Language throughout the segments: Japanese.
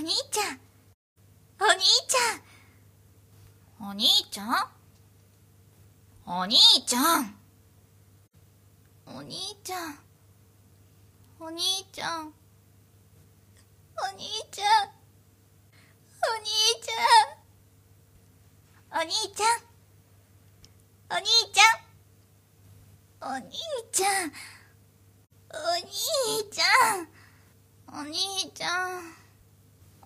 兄ちゃん。お兄ちゃん。お兄ちゃん？お兄ちゃん。お兄ちゃん。お兄ちゃん。お兄ちゃん。お兄ちゃん。お兄ちゃん。お兄ちゃん。お兄ちゃん。お兄ちゃん。お兄ちゃん。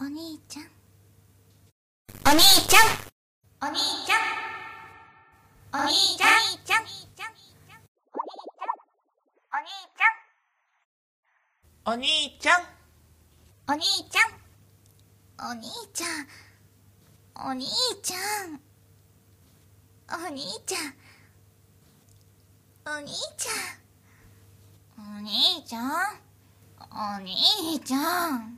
お兄ちゃん。お兄ちゃん。お兄ちゃん。お兄ちゃん。お兄ちゃん。お兄ちゃん。お兄ちゃん。お兄ちゃん。お兄ちゃん。お兄ちゃん。お兄ちゃん。お兄ちゃん。お兄ちゃん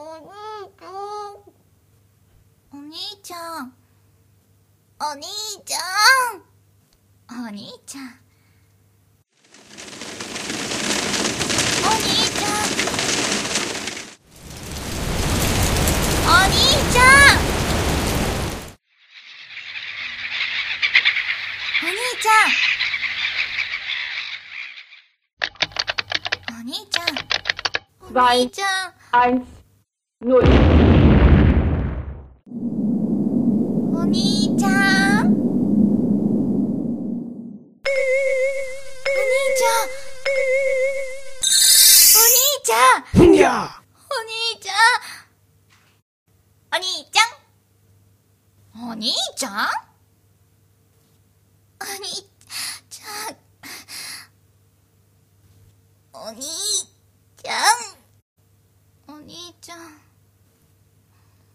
お兄ちゃん。お兄ちゃん。お兄ちゃん。お兄ちゃん。お兄ちゃんお兄ちゃん。お兄ちゃんお兄ちゃんお兄ちゃん1、0。お兄ちゃん。お兄ちゃん。お兄ちゃん。にゃお兄ちゃんお兄ちゃん。お兄ちゃん。お兄ちゃん？お兄ちゃん。お兄ちゃん